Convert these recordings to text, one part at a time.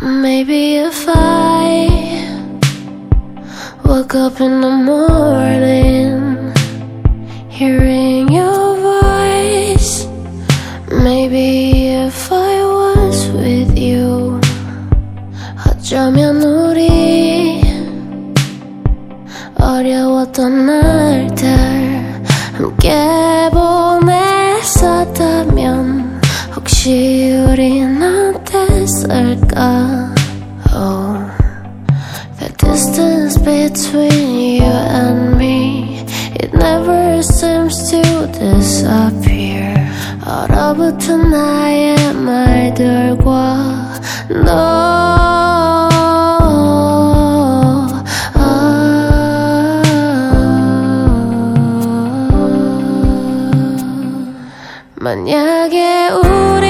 Maybe if I woke up in the morning hearing your voice, maybe if I was with you, 어쩌면 우리 어려웠던 날들 함께 보냈었다면 혹시 우린 어 땠을까 Oh The distance between you and me It never seems to disappear 얼어붙은 나의 말들과 너 만약에 우리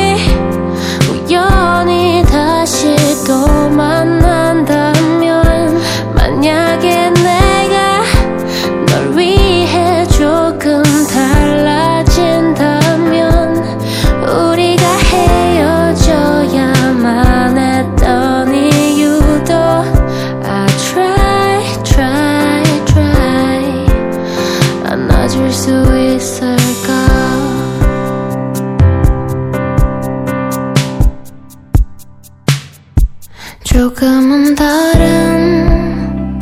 수 있을까? 조금은 다른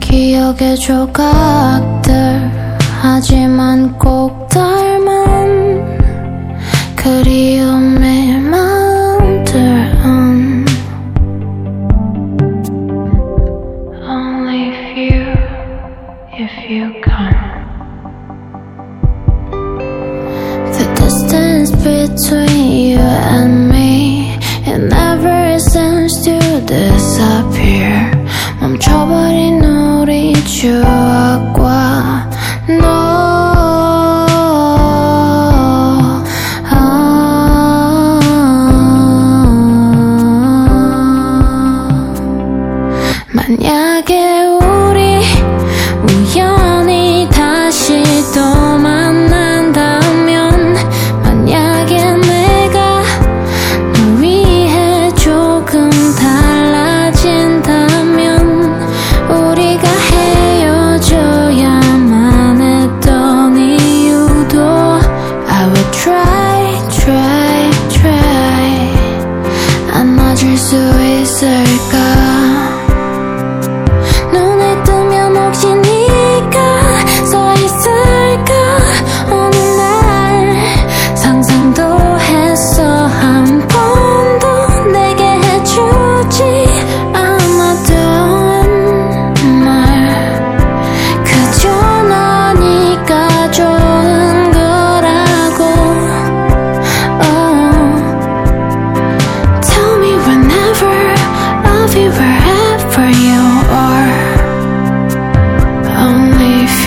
기억의 조각들 하지만 꼭 닮은 그리움의 마음들은 Only if you, if you between you and me. It never seems to disappear. I'm troubled in Yeah, I can't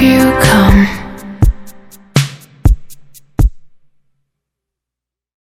you come